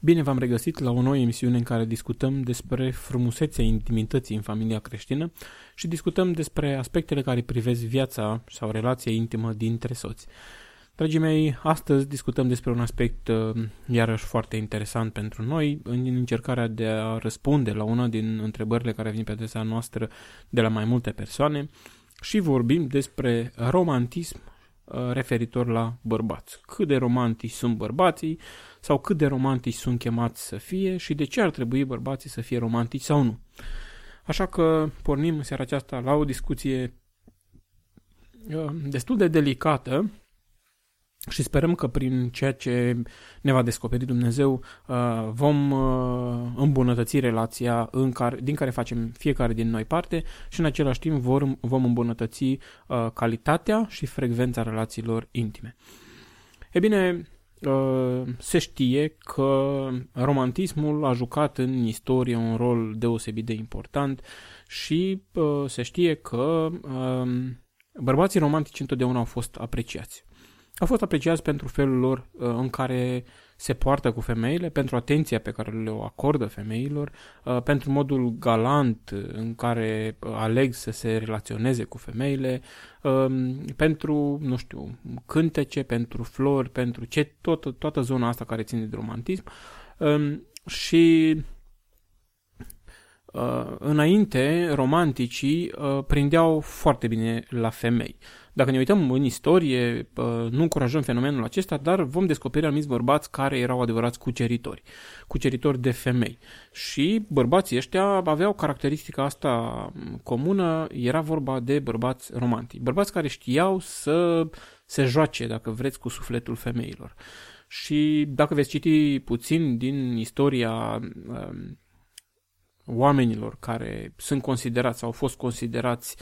Bine v-am regăsit la o nouă emisiune în care discutăm despre frumusețea intimității în familia creștină și discutăm despre aspectele care privesc viața sau relația intimă dintre soți. Dragii mei, astăzi discutăm despre un aspect uh, iarăși foarte interesant pentru noi în încercarea de a răspunde la una din întrebările care vin pe adresa noastră de la mai multe persoane și vorbim despre romantism uh, referitor la bărbați. Cât de romantici sunt bărbații sau cât de romantici sunt chemați să fie și de ce ar trebui bărbații să fie romantici sau nu. Așa că pornim în seara aceasta la o discuție uh, destul de delicată și sperăm că prin ceea ce ne va descoperi Dumnezeu uh, vom uh, îmbunătăți relația în care, din care facem fiecare din noi parte și în același timp vor, vom îmbunătăți calitatea și frecvența relațiilor intime. E bine, se știe că romantismul a jucat în istorie un rol deosebit de important și se știe că bărbații romantici întotdeauna au fost apreciați. Au fost apreciați pentru felul lor în care se poartă cu femeile, pentru atenția pe care le o acordă femeilor, uh, pentru modul galant în care uh, aleg să se relaționeze cu femeile, um, pentru, nu știu, cântece, pentru flori, pentru ce, tot, toată zona asta care ține de romantism. Um, și uh, înainte, romanticii prindeau foarte bine la femei. Dacă ne uităm în istorie, nu încurajăm fenomenul acesta, dar vom descoperi anumiți bărbați care erau adevărați cuceritori, cuceritori de femei. Și bărbații ăștia aveau caracteristica asta comună, era vorba de bărbați romantici. Bărbați care știau să se joace, dacă vreți, cu sufletul femeilor. Și dacă veți citi puțin din istoria um, oamenilor care sunt considerați sau au fost considerați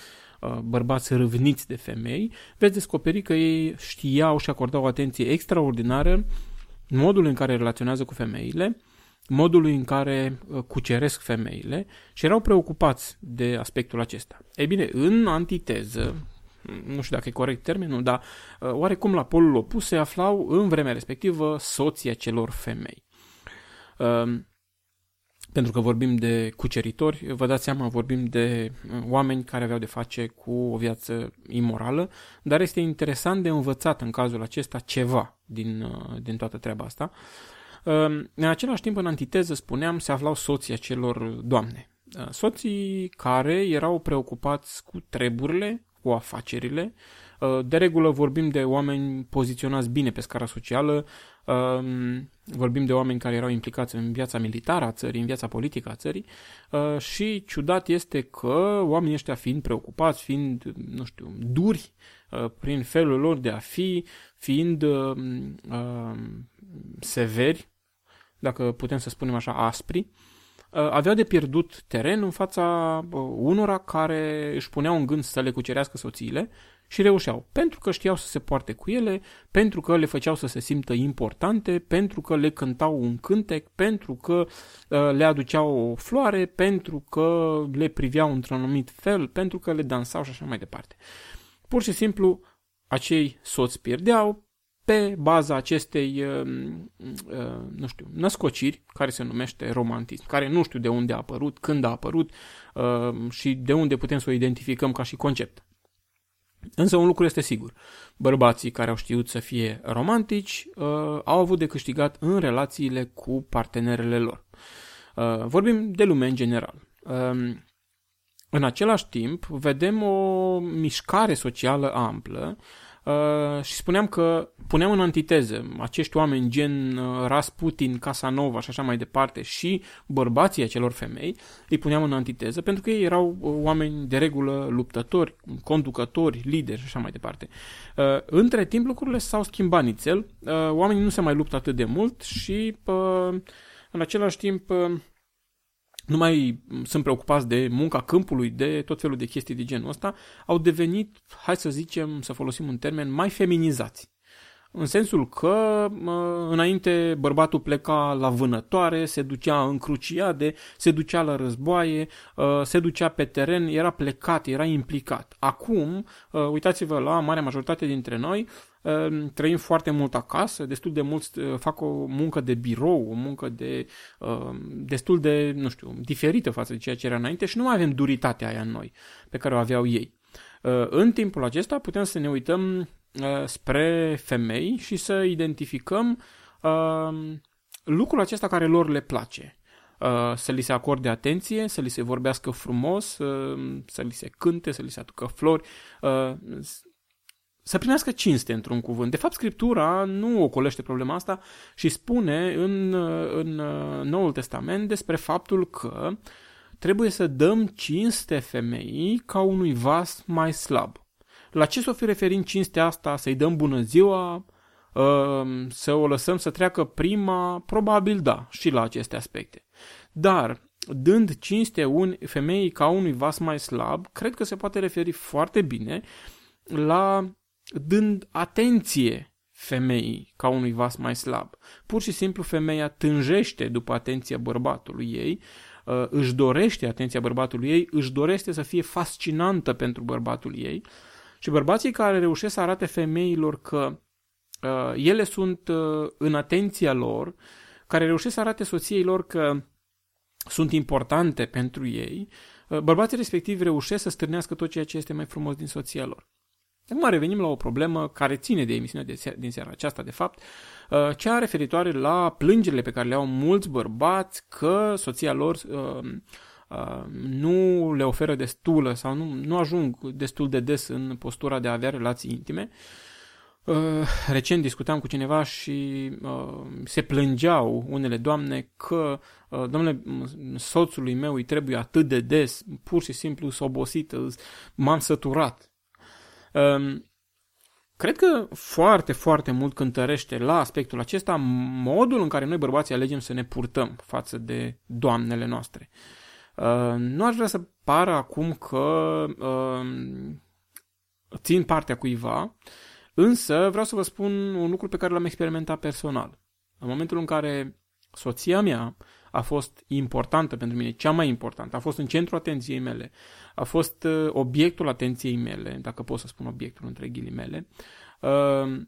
Uh, bărbați râvniți de femei, veți descoperi că ei știau și acordau o atenție extraordinară modul în care relaționează cu femeile, modul în care uh, cuceresc femeile și erau preocupați de aspectul acesta. Ei bine, în antiteză, nu știu dacă e corect termenul, dar uh, oarecum la polul opus se aflau în vremea respectivă soția celor femei pentru că vorbim de cuceritori, vă dați seama, vorbim de uh, oameni care aveau de face cu o viață imorală, dar este interesant de învățat în cazul acesta ceva din, uh, din toată treaba asta. Um, în același timp, în antiteză, spuneam, se aflau soții acelor doamne. Uh, soții care erau preocupați cu treburile, cu afacerile. De regulă vorbim de oameni poziționați bine pe scara socială, um, vorbim de oameni care erau implicați în viața militară a țării, în viața politică a țării uh, și ciudat este că oamenii ăștia fiind preocupați, fiind, nu știu, duri uh, prin felul lor de a fi, fiind uh, severi, dacă putem să spunem așa, aspri, aveau de pierdut teren în fața unora care își puneau în gând să le cucerească soțiile și reușeau, pentru că știau să se poarte cu ele, pentru că le făceau să se simtă importante, pentru că le cântau un cântec, pentru că uh, le aduceau o floare, pentru că le priveau într-un anumit fel, pentru că le dansau și așa mai departe. Pur și simplu, acei soți pierdeau pe baza acestei, uh, uh, nu știu, născociri, care se numește romantism, care nu știu de unde a apărut, când a apărut uh, și de unde putem să o identificăm ca și concept. Însă un lucru este sigur. Bărbații care au știut să fie romantici uh, au avut de câștigat în relațiile cu partenerele lor. Uh, vorbim de lume în general. Uh, în același timp, vedem o mișcare socială amplă Uh, și spuneam că puneam în antiteză acești oameni gen uh, Rasputin, Casanova și așa mai departe și bărbații acelor femei, îi puneam în antiteză pentru că ei erau uh, oameni de regulă luptători, conducători, lideri și așa mai departe. Uh, între timp lucrurile s-au schimbat nițel, uh, oamenii nu se mai luptă atât de mult și uh, în același timp uh, nu mai sunt preocupați de munca câmpului, de tot felul de chestii de genul ăsta, au devenit, hai să zicem, să folosim un termen, mai feminizați. În sensul că înainte bărbatul pleca la vânătoare, se ducea în cruciade, se ducea la războaie, uh, se ducea pe teren, era plecat, era implicat. Acum, uh, uitați-vă la marea majoritate dintre noi, uh, trăim foarte mult acasă, destul de mulți fac o muncă de birou, o muncă de destul de, nu știu, diferită față de ceea ce era înainte și nu mai avem duritatea aia în noi pe care o aveau ei. În timpul acesta putem să ne uităm Uh, spre femei și să identificăm uh, lucrul acesta care lor le place. Uh, să li se acorde atenție, să li se vorbească frumos, uh, să li se cânte, să li se aducă flori, uh, să primească cinste într-un cuvânt. De fapt, Scriptura nu ocolește problema asta și spune în, uh, în uh, Noul Testament despre faptul că trebuie să dăm cinste femeii ca unui vas mai slab. La ce să o fi referind cinstea asta? Să-i dăm bună ziua? Uh, să o lăsăm să treacă prima? Probabil da, și la aceste aspecte. Dar, dând cinste un, femeii ca unui vas mai slab, cred că se poate referi foarte bine la dând atenție femeii ca unui vas mai slab. Pur și simplu femeia tânjește după atenția bărbatului ei, uh, își dorește atenția bărbatului ei, își dorește să fie fascinantă pentru bărbatul ei și bărbații care reușesc să arate femeilor că uh, ele sunt uh, în atenția lor, care reușesc să arate soției lor că sunt importante pentru ei, uh, bărbații respectivi reușesc să stârnească tot ceea ce este mai frumos din soția lor. Acum revenim la o problemă care ține de emisiunea de se- din seara aceasta, de fapt, uh, cea referitoare la plângerile pe care le au mulți bărbați că soția lor uh, Uh, nu le oferă destulă sau nu, nu ajung destul de des în postura de a avea relații intime. Uh, recent discutam cu cineva și uh, se plângeau unele doamne că, domnule, soțului meu îi trebuie atât de des, pur și simplu s obosită, m-am săturat. Um, cred că foarte, foarte mult cântărește la aspectul acesta modul în care noi bărbații alegem să ne purtăm față de doamnele noastre. Uh, Uh, nu aș vrea să pară acum că uh, țin partea cuiva, însă vreau să vă spun un lucru pe care l-am experimentat personal. În momentul în care soția mea a fost importantă pentru mine, cea mai importantă, a fost în centrul atenției mele, a fost uh, obiectul atenției mele, dacă pot să spun obiectul între ghilimele, uh,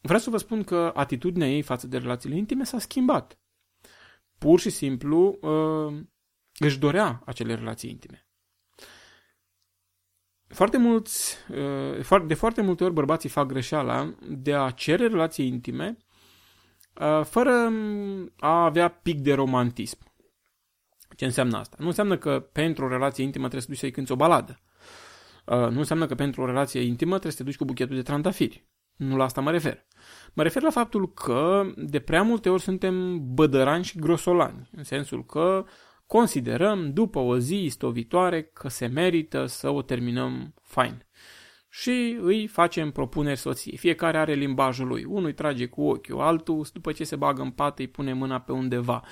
vreau să vă spun că atitudinea ei față de relațiile intime s-a schimbat. Pur și simplu, uh, își dorea acele relații intime. Foarte mulți, uh, de foarte multe ori bărbații fac greșeala de a cere relații intime uh, fără a avea pic de romantism. Ce înseamnă asta? Nu înseamnă că pentru o relație intimă trebuie să duci să-i cânti o baladă. Uh, nu înseamnă că pentru o relație intimă trebuie să te duci cu buchetul de trandafiri. Nu la asta mă refer. Mă refer la faptul că de prea multe ori suntem bădărani și grosolani, în sensul că considerăm după o zi stovitoare că se merită să o terminăm fain. Și îi facem propuneri soției. Fiecare are limbajul lui. Unul îi trage cu ochiul, altul după ce se bagă în pat îi pune mâna pe undeva.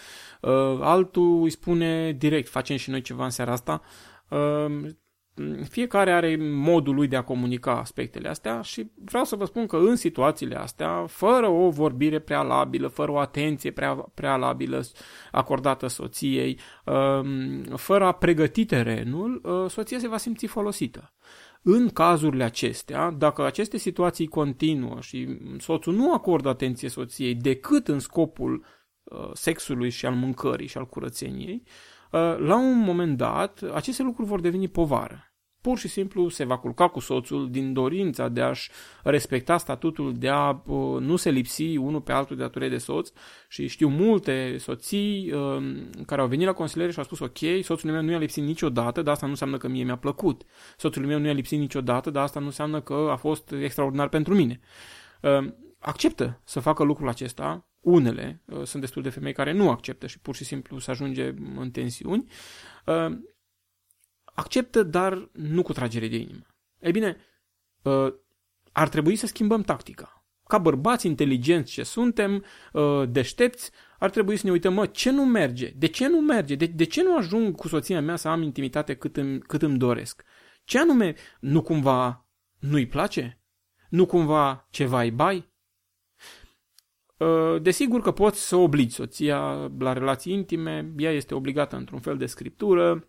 Uh, altul îi spune direct, facem și noi ceva în seara asta. Uh, fiecare are modul lui de a comunica aspectele astea și vreau să vă spun că în situațiile astea, fără o vorbire prealabilă, fără o atenție prea, prealabilă acordată soției, um, fără a pregăti terenul, uh, soția se va simți folosită. În cazurile acestea, dacă aceste situații continuă și soțul nu acordă atenție soției decât în scopul uh, sexului și al mâncării și al curățeniei, uh, la un moment dat, aceste lucruri vor deveni povară pur și simplu se va culca cu soțul din dorința de a-și respecta statutul de a uh, nu se lipsi unul pe altul de datoree de soț și știu multe soții uh, care au venit la consiliere și au spus ok, soțul meu nu i-a lipsit niciodată, dar asta nu înseamnă că mie mi-a plăcut. Soțul meu nu i-a lipsit niciodată, dar asta nu înseamnă că a fost extraordinar pentru mine. Uh, acceptă să facă lucrul acesta, unele, sunt destul de femei care nu acceptă și pur și simplu se ajunge în tensiuni, acceptă, dar nu cu tragere de inimă. Ei bine, uh, ar trebui să schimbăm tactica. Ca bărbați inteligenți ce suntem, uh, deștepți, ar trebui să ne uităm, mă, ce nu merge? De ce nu merge? De, de ce nu ajung cu soția mea să am intimitate cât îmi, cât îmi doresc? Ce anume, nu cumva nu-i place? Nu cumva ceva îi bai? Uh, desigur că poți să obligi soția la relații intime, ea este obligată într-un fel de scriptură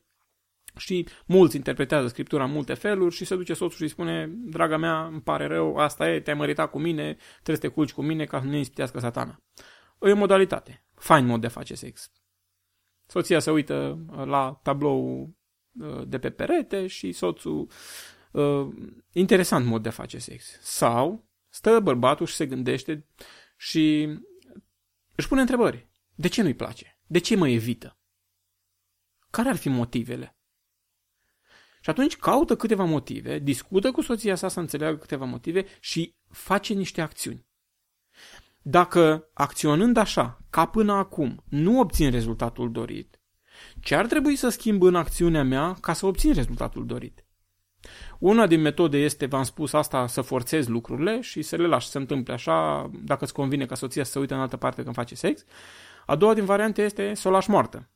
și mulți interpretează scriptura în multe feluri și se duce soțul și îi spune, draga mea, îmi pare rău, asta e, te-ai măritat cu mine, trebuie să te culci cu mine ca să nu ne ispitească satana. E o modalitate, fain mod de a face sex. Soția se uită la tablou uh, de pe perete și soțul uh, interesant mod de a face sex. Sau stă bărbatul și se gândește și își pune întrebări. De ce nu-i place? De ce mă evită? Care ar fi motivele? Și atunci caută câteva motive, discută cu soția sa să înțeleagă câteva motive și face niște acțiuni. Dacă acționând așa, ca până acum, nu obțin rezultatul dorit, ce ar trebui să schimb în acțiunea mea ca să obțin rezultatul dorit? Una din metode este, v-am spus asta, să forțezi lucrurile și să le lași să se întâmple așa, dacă îți convine ca soția să se uite în altă parte când face sex. A doua din variante este să o lași moartă.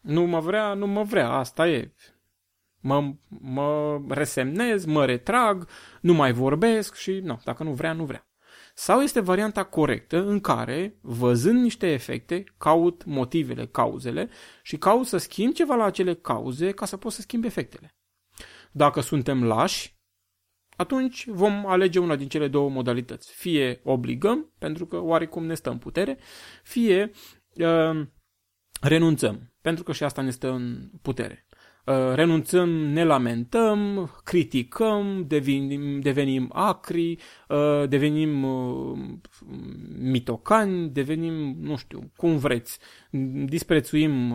Nu mă vrea, nu mă vrea, asta e. Mă, mă resemnez, mă retrag, nu mai vorbesc și, nu, dacă nu vrea, nu vrea. Sau este varianta corectă în care, văzând niște efecte, caut motivele, cauzele și caut să schimb ceva la acele cauze ca să pot să schimb efectele. Dacă suntem lași, atunci vom alege una din cele două modalități. Fie obligăm, pentru că oarecum ne stă în putere, fie uh, renunțăm, pentru că și asta ne stă în putere. Uh, renunțăm, ne lamentăm, criticăm, devenim, devenim acri, uh, devenim uh, mitocani, devenim, nu știu, cum vreți, disprețuim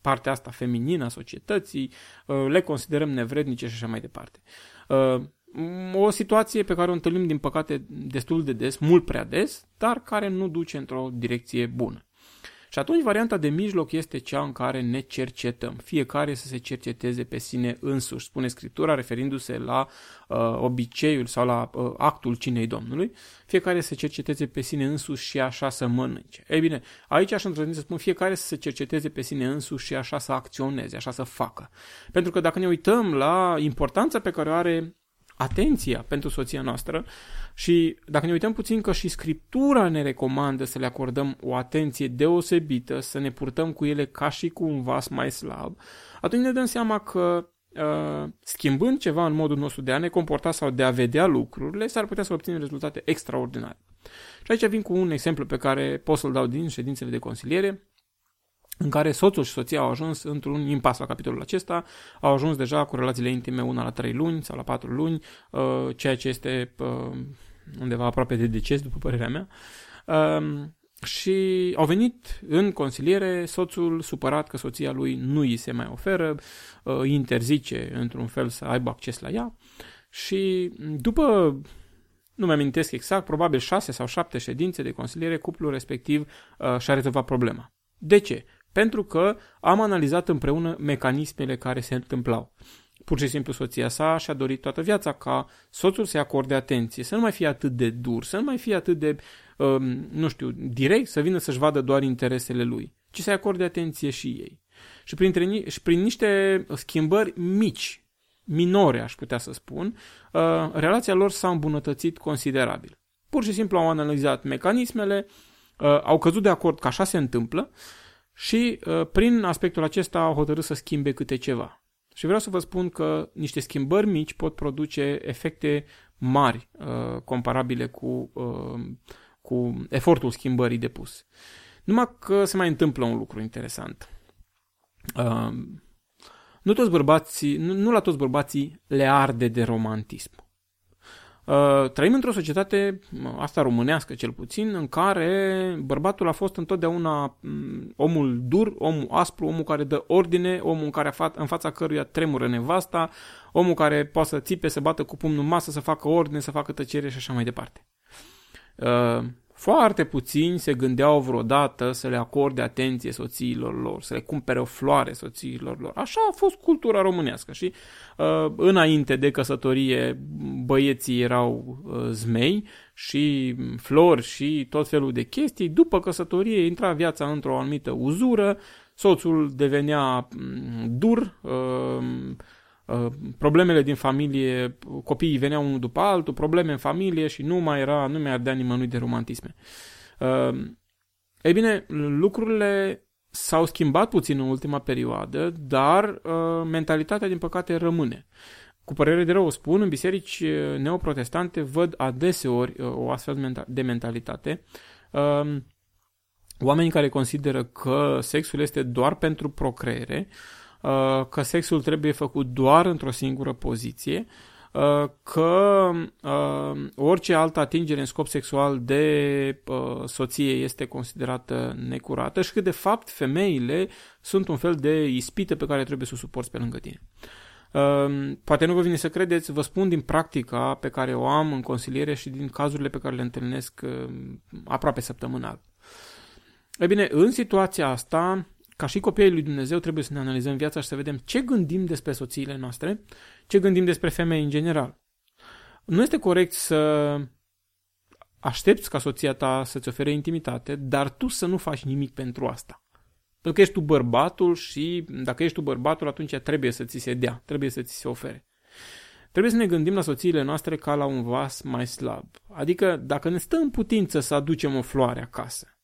partea asta feminină a societății, le considerăm nevrednice și așa mai departe. O situație pe care o întâlnim, din păcate, destul de des, mult prea des, dar care nu duce într-o direcție bună. Și atunci varianta de mijloc este cea în care ne cercetăm. Fiecare să se cerceteze pe sine însuși, spune Scriptura, referindu-se la uh, obiceiul sau la uh, actul cinei Domnului. Fiecare să se cerceteze pe sine însuși și așa să mănânce. Ei bine, aici aș îndrăzni să spun fiecare să se cerceteze pe sine însuși și așa să acționeze, așa să facă. Pentru că dacă ne uităm la importanța pe care o are atenția pentru soția noastră și dacă ne uităm puțin că și Scriptura ne recomandă să le acordăm o atenție deosebită, să ne purtăm cu ele ca și cu un vas mai slab, atunci ne dăm seama că uh, schimbând ceva în modul nostru de a ne comporta sau de a vedea lucrurile, s-ar putea să obținem rezultate extraordinare. Și aici vin cu un exemplu pe care pot să-l dau din ședințele de consiliere în care soțul și soția au ajuns într-un impas la capitolul acesta, au ajuns deja cu relațiile intime una la 3 luni sau la 4 luni, uh, ceea ce este uh, undeva aproape de deces, după părerea mea. Um, și au venit în consiliere soțul supărat că soția lui nu îi se mai oferă, uh, îi interzice într-un fel să aibă acces la ea și după nu mi-amintesc exact, probabil șase sau șapte ședințe de consiliere, cuplul respectiv uh, și-a rezolvat problema. De ce? Pentru că am analizat împreună mecanismele care se întâmplau. Pur și simplu soția sa și-a dorit toată viața ca soțul să-i acorde atenție, să nu mai fie atât de dur, să nu mai fie atât de, um, nu știu, direct, să vină să-și vadă doar interesele lui, ci să-i acorde atenție și ei. Și, printre, și prin niște schimbări mici, minore, aș putea să spun, uh, relația lor s-a îmbunătățit considerabil. Pur și simplu au analizat mecanismele, uh, au căzut de acord că așa se întâmplă și uh, prin aspectul acesta au hotărât să schimbe câte ceva. Și vreau să vă spun că niște schimbări mici pot produce efecte mari uh, comparabile cu, uh, cu efortul schimbării depus. Numai că se mai întâmplă un lucru interesant. Uh, nu, toți bărbații, nu, nu la toți bărbații le arde de romantism. Uh, trăim într-o societate, asta românească cel puțin, în care bărbatul a fost întotdeauna mm, omul dur, omul aspru, omul care dă ordine, omul în, care fa- în fața căruia tremură nevasta, omul care poate să țipe, să bată cu pumnul în masă, să facă ordine, să facă tăcere și așa mai departe. Uh, foarte puțini se gândeau vreodată să le acorde atenție soțiilor lor, să le cumpere o floare soțiilor lor. Așa a fost cultura românească și uh, înainte de căsătorie băieții erau uh, zmei și flori și tot felul de chestii. După căsătorie intra viața într-o anumită uzură, soțul devenea mm, dur, uh, Uh, problemele din familie, copiii veneau unul după altul, probleme în familie și nu mai era, nu mai ardea nimănui de romantisme. Uh, ei bine, lucrurile s-au schimbat puțin în ultima perioadă, dar uh, mentalitatea, din păcate, rămâne. Cu părere de rău o spun, în biserici uh, neoprotestante văd adeseori uh, o astfel de mentalitate. Uh, oameni care consideră că sexul este doar pentru procreere, uh, că sexul trebuie făcut doar într-o singură poziție, Uh, că uh, orice altă atingere în scop sexual de uh, soție este considerată necurată și că de fapt femeile sunt un fel de ispită pe care trebuie să o suporți pe lângă tine. Poate nu vă vine să credeți, vă spun din practica pe care o am în consiliere și din cazurile pe care le întâlnesc aproape săptămânal. E bine, în situația asta, ca și copiii lui Dumnezeu, trebuie să ne analizăm viața și să vedem ce gândim despre soțiile noastre, ce gândim despre femei în general. Nu este corect să aștepți ca soția ta să-ți ofere intimitate, dar tu să nu faci nimic pentru asta. Pentru că ești tu bărbatul și dacă ești tu bărbatul, atunci trebuie să ți se dea, trebuie să ți se ofere. Trebuie să ne gândim la soțiile noastre ca la un vas mai slab. Adică dacă ne stă în putință să aducem o floare acasă,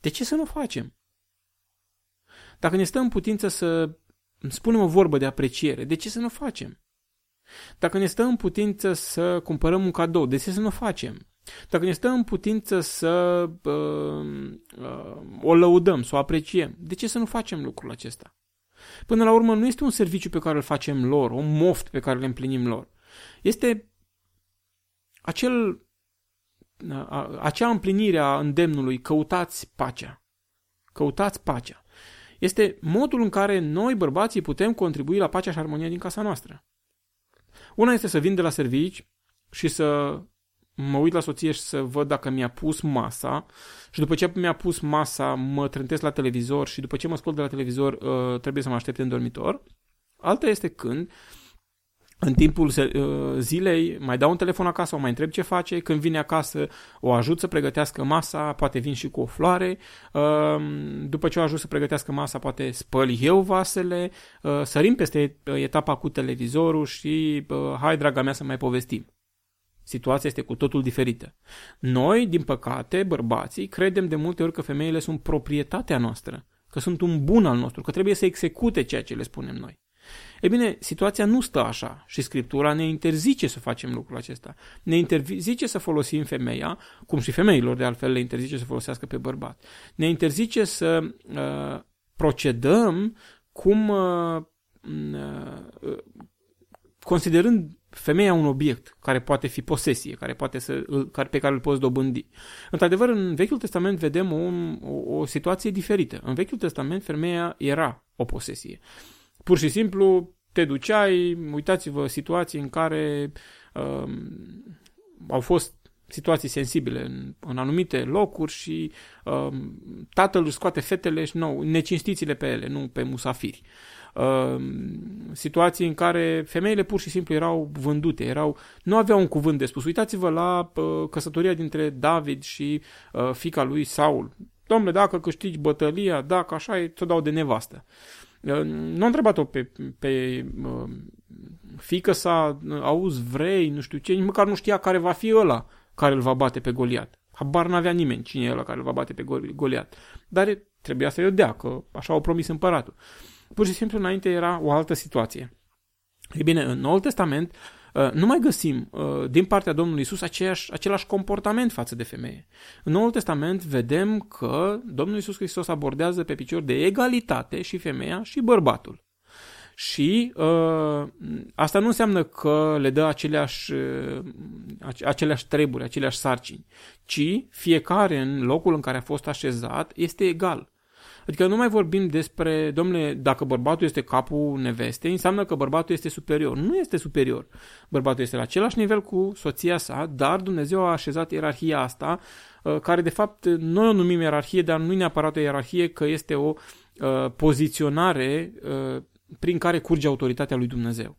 de ce să nu facem? Dacă ne stă în putință să spunem o vorbă de apreciere, de ce să nu facem? Dacă ne stă în putință să cumpărăm un cadou, de ce să nu facem? Dacă ne stă în putință să uh, uh, o lăudăm, să o apreciem, de ce să nu facem lucrul acesta? Până la urmă, nu este un serviciu pe care îl facem lor, o moft pe care le împlinim lor. Este acel, uh, acea împlinire a îndemnului, căutați pacea. Căutați pacea este modul în care noi, bărbații, putem contribui la pacea și armonia din casa noastră. Una este să vin de la servici și să mă uit la soție și să văd dacă mi-a pus masa și după ce mi-a pus masa mă trântesc la televizor și după ce mă scol de la televizor uh, trebuie să mă aștept în dormitor. Alta este când în timpul uh, zilei mai dau un telefon acasă, o mai întreb ce face, când vine acasă o ajut să pregătească masa, poate vin și cu o floare, um, după ce o ajut să pregătească masa, poate spăl eu vasele, uh, sărim peste uh, etapa cu televizorul și hai, draga mea, să mai povestim. Situația este cu totul diferită. Noi, din păcate, bărbații, credem de multe ori că femeile sunt proprietatea noastră, că sunt un bun al nostru, că trebuie să execute ceea ce le spunem noi. E bine, situația nu stă așa și Scriptura ne interzice să facem lucrul acesta. Ne interzice să folosim femeia, cum și femeilor de altfel le interzice să folosească pe bărbat. Ne interzice să uh, procedăm cum uh, uh, considerând femeia un obiect care poate fi posesie, care poate să, care, pe care îl poți dobândi. Într-adevăr, în Vechiul Testament vedem o, o, o situație diferită. În Vechiul Testament, femeia era o posesie. Pur și simplu te duceai, uitați-vă situații în care uh, au fost situații sensibile în, în anumite locuri și uh, tatăl își scoate fetele și nou, necinstițile pe ele, nu pe musafiri. Uh, situații în care femeile pur și simplu erau vândute, erau, nu aveau un cuvânt de spus. Uitați-vă la uh, căsătoria dintre David și uh, fica lui Saul. Domnule, dacă câștigi bătălia, dacă așa e, ți-o dau de nevastă. Uh, nu a întrebat-o pe, pe uh, fică sa, auzi, vrei, nu știu ce, nici măcar nu știa care va fi ăla care îl va bate pe Goliat. Habar n-avea nimeni cine e ăla care îl va bate pe Goliat. Dar trebuia să-i dea, că așa au promis împăratul. Pur și simplu înainte era o altă situație. Ei bine, în Noul Testament Uh, nu mai găsim uh, din partea Domnului Isus aceeași, același comportament față de femeie. În Noul Testament vedem că Domnul Isus Hristos abordează pe picior de egalitate și femeia și bărbatul. Și uh, asta nu înseamnă că le dă aceleași, uh, aceleași treburi, aceleași sarcini, ci fiecare în locul în care a fost așezat este egal. Adică nu mai vorbim despre, domnule, dacă bărbatul este capul nevestei, înseamnă că bărbatul este superior. Nu este superior. Bărbatul este la același nivel cu soția sa, dar Dumnezeu a așezat ierarhia asta, uh, care de fapt noi o numim ierarhie, dar nu e neapărat o ierarhie, că este o uh, poziționare uh, prin care curge autoritatea lui Dumnezeu.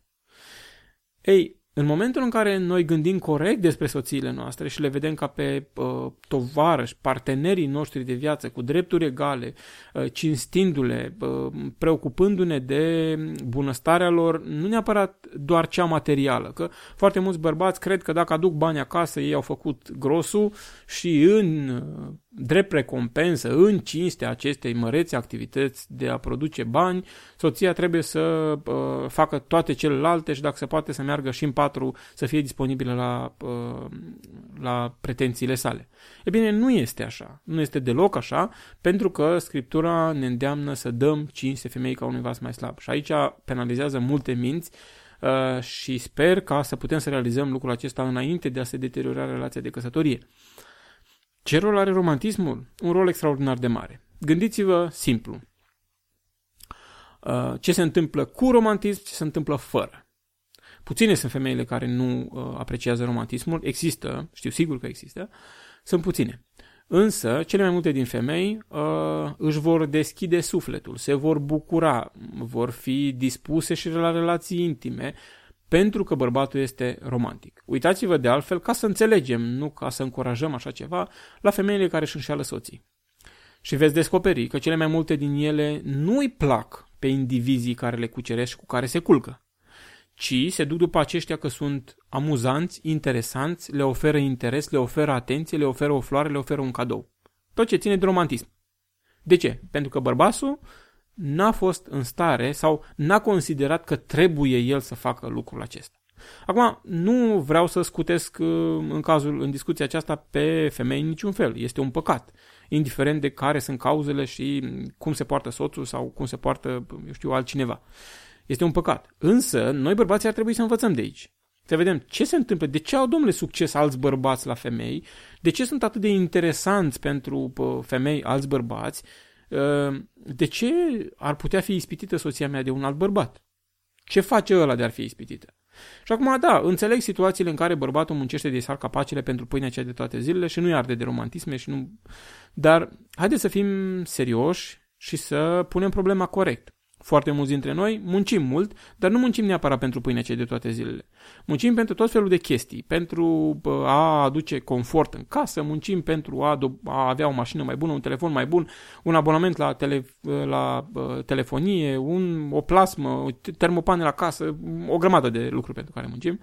Ei, în momentul în care noi gândim corect despre soțiile noastre și le vedem ca pe uh, tovarăși, partenerii noștri de viață, cu drepturi egale, uh, cinstindu-le, uh, preocupându-ne de bunăstarea lor, nu neapărat doar cea materială, că foarte mulți bărbați cred că dacă aduc bani acasă, ei au făcut grosul și în uh, drept recompensă, în cinstea acestei mărețe activități de a produce bani, soția trebuie să uh, facă toate celelalte și dacă se poate să meargă și în patru, să fie disponibilă la, uh, la pretențiile sale. E bine, nu este așa. Nu este deloc așa, pentru că Scriptura ne îndeamnă să dăm cinste femeii ca unui vas mai slab. Și aici penalizează multe minți uh, și sper ca să putem să realizăm lucrul acesta înainte de a se deteriora relația de căsătorie. Ce rol are romantismul? Un rol extraordinar de mare. Gândiți-vă simplu. Uh, ce se întâmplă cu romantism, ce se întâmplă fără. Puține sunt femeile care nu uh, apreciază romantismul. Există, știu sigur că există, sunt puține. Însă, cele mai multe din femei uh, își vor deschide sufletul, se vor bucura, vor fi dispuse și la relații intime, pentru că bărbatul este romantic. Uitați-vă de altfel, ca să înțelegem, nu ca să încurajăm așa ceva, la femeile care își înșeală soții. Și veți descoperi că cele mai multe din ele nu îi plac pe indivizii care le cuceresc și cu care se culcă, ci se duc după aceștia că sunt amuzanți, interesanți, le oferă interes, le oferă atenție, le oferă o floare, le oferă un cadou. Tot ce ține de romantism. De ce? Pentru că bărbatul n-a fost în stare sau n-a considerat că trebuie el să facă lucrul acesta. Acum, nu vreau să scutesc uh, în cazul, în discuția aceasta pe femei în niciun fel. Este un păcat. Indiferent de care sunt cauzele și cum se poartă soțul sau cum se poartă, eu știu, altcineva. Este un păcat. Însă, noi bărbații ar trebui să învățăm de aici. Să vedem ce se întâmplă, de ce au, domnule, succes alți bărbați la femei, de ce sunt atât de interesanți pentru femei alți bărbați Ă, de ce ar putea fi ispitită soția mea de un alt bărbat? Ce face ăla de ar fi ispitită? Și acum, da, înțeleg situațiile în care bărbatul muncește de sar capacele pentru pâinea cea de toate zilele și nu-i arde de romantisme și nu... Dar haideți să fim serioși și să punem problema corect. Foarte mulți dintre noi muncim mult, dar nu muncim neapărat pentru pâinea cei de toate zilele. Muncim pentru tot felul de chestii, pentru a aduce confort în casă, muncim pentru a, a avea o mașină mai bună, un telefon mai bun, un abonament la, tele, la uh, telefonie, un, o plasmă, termopane la casă, o grămadă de lucruri pentru care muncim.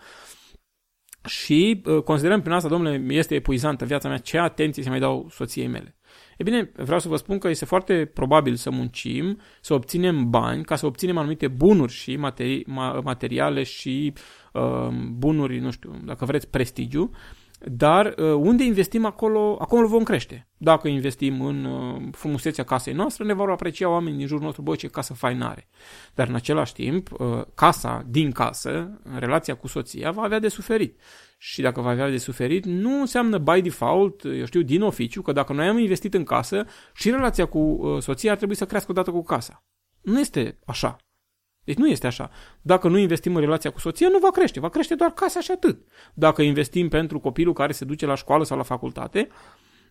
Și uh, considerăm prin asta, domnule, este epuizantă viața mea, ce atenție se mai dau soției mele. E bine, vreau să vă spun că este foarte probabil să muncim, să obținem bani, ca să obținem anumite bunuri și materi- materiale și uh, bunuri, nu știu, dacă vreți, prestigiu, dar uh, unde investim acolo, acolo vom crește. Dacă investim în uh, frumusețea casei noastre, ne vor aprecia oamenii din jurul nostru, bă, ce casă fainare. Dar în același timp, uh, casa din casă, relația cu soția, va avea de suferit și dacă va avea de suferit, nu înseamnă by default, eu știu, din oficiu, că dacă noi am investit în casă și relația cu uh, soția ar trebui să crească odată cu casa. Nu este așa. Deci nu este așa. Dacă nu investim în relația cu soția, nu va crește. Va crește doar casa și atât. Dacă investim pentru copilul care se duce la școală sau la facultate,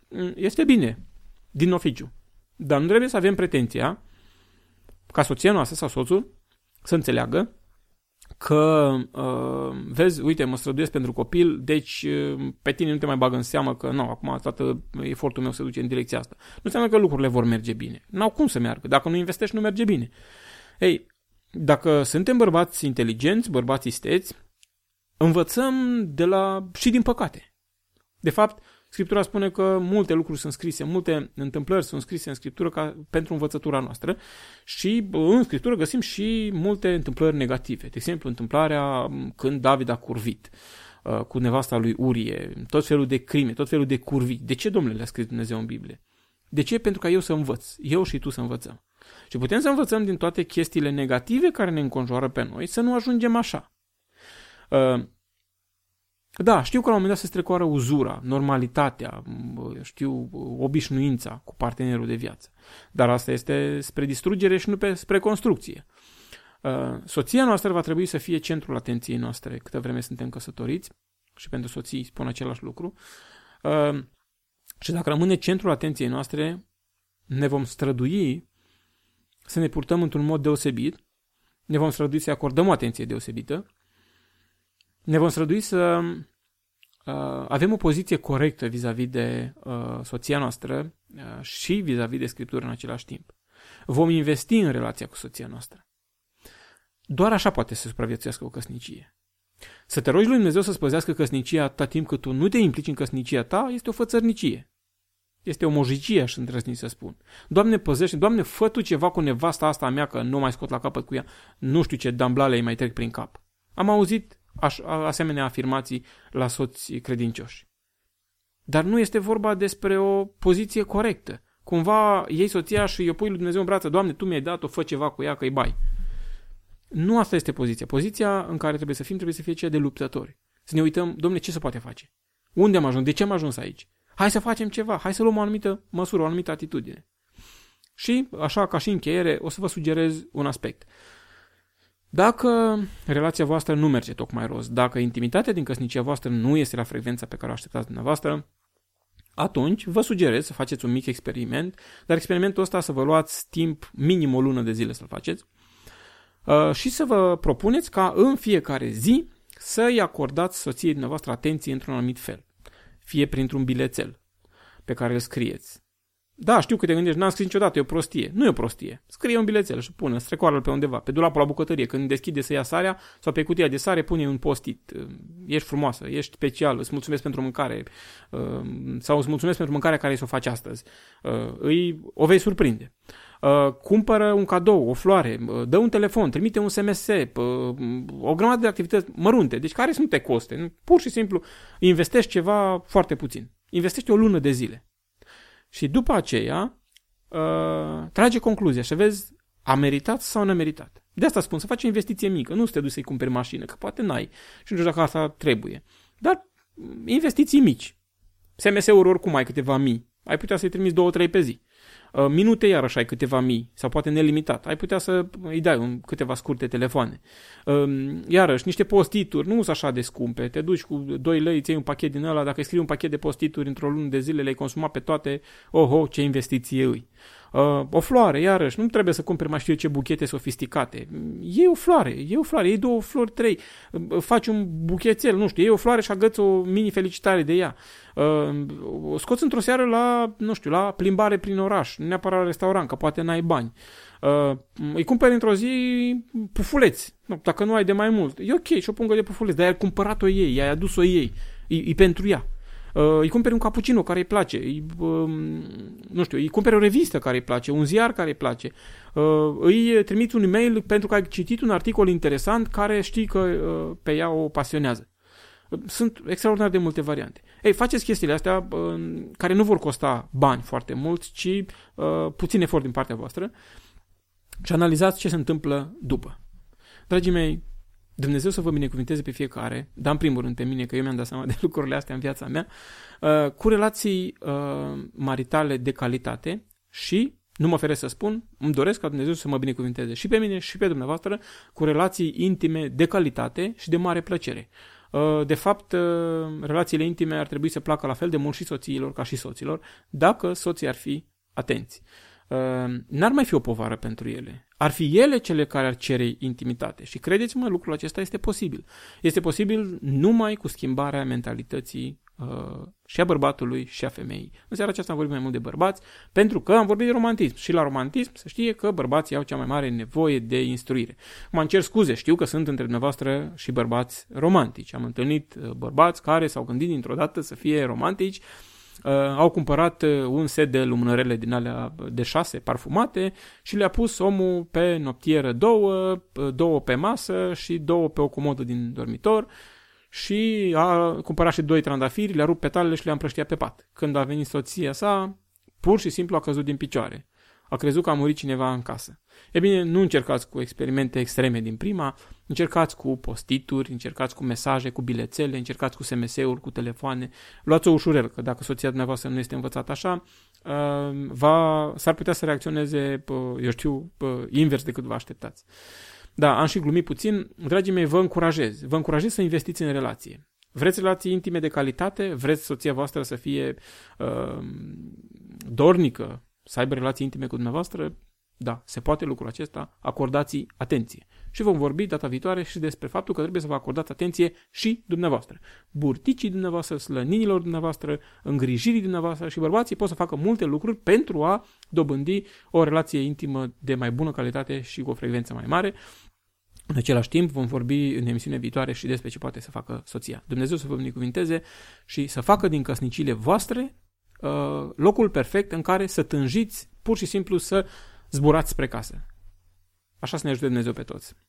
mm, este bine, din oficiu. Dar nu trebuie să avem pretenția ca soția noastră sau soțul să înțeleagă că, uh, vezi, uite, mă străduiesc pentru copil, deci uh, pe tine nu te mai bagă în seamă că, nu, acum toată efortul meu se duce în direcția asta. Nu înseamnă că lucrurile vor merge bine. N-au cum să meargă. Dacă nu investești, nu merge bine. Ei, dacă suntem bărbați inteligenți, bărbați isteți, învățăm de la și din păcate. De fapt, Scriptura spune că multe lucruri sunt scrise, multe întâmplări sunt scrise în Scriptură ca, pentru învățătura noastră și în Scriptură găsim și multe întâmplări negative. De exemplu, întâmplarea când David a curvit uh, cu nevasta lui Urie, tot felul de crime, tot felul de curvi. De ce, domnule, le-a scris Dumnezeu în Biblie? De ce? Pentru ca eu să învăț, eu și tu să învățăm. Și putem să învățăm din toate chestiile negative care ne înconjoară pe noi, să nu ajungem așa. Uh, da, știu că la un moment dat se strecoară uzura, normalitatea, știu, obișnuința cu partenerul de viață. Dar asta este spre distrugere și nu pe, spre construcție. Uh, soția noastră va trebui să fie centrul atenției noastre câtă vreme suntem căsătoriți și pentru soții spun același lucru. Uh, și dacă rămâne centrul atenției noastre, ne vom strădui să ne purtăm într-un mod deosebit, ne vom strădui să acordăm o atenție deosebită ne vom strădui să uh, avem o poziție corectă vis-a-vis de uh, soția noastră uh, și vis-a-vis de Scriptură în același timp. Vom investi în relația cu soția noastră. Doar așa poate să supraviețuiască o căsnicie. Să te rogi lui Dumnezeu să spăzească căsnicia atâta timp cât tu nu te implici în căsnicia ta este o fățărnicie. Este o mojicie, aș îndrăzni să spun. Doamne, păzește, Doamne, fă tu ceva cu nevasta asta a mea, că nu mai scot la capăt cu ea. Nu știu ce damblale îi mai trec prin cap. Am auzit aș, asemenea afirmații la soți credincioși. Dar nu este vorba despre o poziție corectă. Cumva iei soția și o pui lui Dumnezeu în brață, Doamne, Tu mi-ai dat-o, fă ceva cu ea, că-i bai. Nu asta este poziția. Poziția în care trebuie să fim trebuie să fie cea de luptători. Să ne uităm, domne, ce se poate face? Unde am ajuns? De ce am ajuns aici? Hai să facem ceva, hai să luăm o anumită măsură, o anumită atitudine. Și, așa ca și încheiere, o să vă sugerez un aspect. Dacă relația voastră nu merge tocmai roz, dacă intimitatea din căsnicia voastră nu este la frecvența pe care o așteptați dumneavoastră, atunci vă sugerez să faceți un mic experiment, dar experimentul ăsta să vă luați timp minim o lună de zile să-l faceți uh, și să vă propuneți ca în fiecare zi să-i acordați soției dumneavoastră atenție într-un anumit fel fie printr-un bilețel pe care îl scrieți. Da, știu că te gândești, n-am scris niciodată, e o prostie. Nu e o prostie. Scrie un bilețel și pune, strecoară pe undeva, pe dulapul la bucătărie. Când deschide să ia sarea sau pe cutia de sare, pune un post-it. Ești frumoasă, ești special, îți mulțumesc pentru mâncare uh, sau îți mulțumesc pentru mâncarea care să o faci astăzi. Uh, îi, o vei surprinde. Uh, cumpără un cadou, o floare, dă un telefon, trimite un SMS, o grămadă de activități mărunte, deci care sunt te coste. Pur și simplu investești ceva foarte puțin. Investești o lună de zile. Și după aceea uh, trage concluzia și vezi a meritat sau nu a meritat. De asta spun, să faci o investiție mică, nu să te duci să-i cumperi mașină, că poate n-ai și nu știu dacă asta trebuie. Dar investiții mici. SMS-uri oricum ai câteva mii. Ai putea să-i trimiți două, trei pe zi. Uh, minute iarăși ai câteva mii sau poate nelimitat. Ai putea să îi dai un, câteva scurte telefoane. Um, iarăși, niște postituri nu sunt așa de scumpe. Te duci cu 2 lei, îți iei un pachet din ăla, dacă îi scrii un pachet de postituri într-o lună de zile, le-ai consumat pe toate, oho, ce investiție îi. Uh, o floare, iarăși, nu trebuie să cumperi mai știu ce buchete sofisticate. E o floare, e o floare, e două flori, trei, uh, faci un buchețel, nu știu, e o floare și agăți o mini-felicitare de ea. Uh, o scoți într-o seară la, nu știu, la plimbare prin oraș, nu neapărat la restaurant, că poate n-ai bani. Uh, îi cumperi într-o zi pufuleți, nu, dacă nu ai de mai mult. E ok, și o pungă de pufuleți, dar ai cumpărat-o ei, ai adus-o ei, e, e pentru ea. Uh, îi cumperi un cappuccino care îi place, îi, uh, nu știu, îi cumperi o revistă care îi place, un ziar care îi place, uh, îi trimiți un e-mail pentru că ai citit un articol interesant care știi că uh, pe ea o pasionează. Sunt extraordinar de multe variante. Ei, faceți chestiile astea uh, care nu vor costa bani foarte mulți, ci uh, puțin efort din partea voastră și analizați ce se întâmplă după. Dragii mei, Dumnezeu să vă binecuvinteze pe fiecare, dar în primul rând pe mine, că eu mi-am dat seama de lucrurile astea în viața mea, uh, cu relații uh, maritale de calitate și, nu mă feresc să spun, îmi doresc ca Dumnezeu să mă binecuvinteze și pe mine și pe dumneavoastră cu relații intime de calitate și de mare plăcere. Uh, de fapt, relațiile intime ar trebui să placă la fel de mult și soțiilor ca și soților, dacă soții ar fi atenți. Ehm, n-ar mai fi o povară pentru ele. Ar fi ele cele care ar cere intimitate. Și credeți-mă, lucrul acesta este posibil. Este posibil numai cu schimbarea mentalității uh, și a bărbatului și a femeii. În seara aceasta am vorbit mai mult de bărbați, pentru că am vorbit de romantism. Și la romantism să știe că bărbații au cea mai mare nevoie de instruire. Mă cer scuze, știu că sunt între dumneavoastră și bărbați romantici. Am întâlnit uh, bărbați care s-au gândit dintr-o dată să fie romantici uh, au cumpărat uh, un set de lumânărele din alea de șase parfumate și le-a pus omul pe noptieră două, uh, două pe masă și două pe o comodă din dormitor și a cumpărat și doi trandafiri, le-a rupt petalele și le-a împrăștiat pe pat. Când a venit soția sa, pur și simplu a căzut din picioare. A crezut că a murit cineva în casă. E bine, nu încercați cu experimente extreme din prima, încercați cu postituri, încercați cu mesaje, cu bilețele, încercați cu SMS-uri, cu telefoane. Luați-o ușurel, că dacă soția dumneavoastră nu este învățată așa, uh, va, s-ar putea să reacționeze, eu știu, invers decât vă așteptați. Da, am și glumit puțin. Dragii mei, vă încurajez. Vă încurajez să investiți în relație. Vreți relații intime de calitate? Vreți soția voastră să fie uh, dornică, să aibă relații intime cu dumneavoastră? Da, se poate lucrul acesta, acordați atenție. Și vom vorbi data viitoare și despre faptul că trebuie să vă acordați atenție și dumneavoastră. Burticii dumneavoastră, slăninilor dumneavoastră, îngrijirii dumneavoastră și bărbații pot să facă multe lucruri pentru a dobândi o relație intimă de mai bună calitate și cu o frecvență mai mare. În același timp vom vorbi în emisiune viitoare și despre ce poate să facă soția. Dumnezeu să vă binecuvinteze și să facă din căsnicile voastre uh, locul perfect în care să tânjiți pur și simplu să zburați spre casă. Așa să ne ajute Dumnezeu pe toți.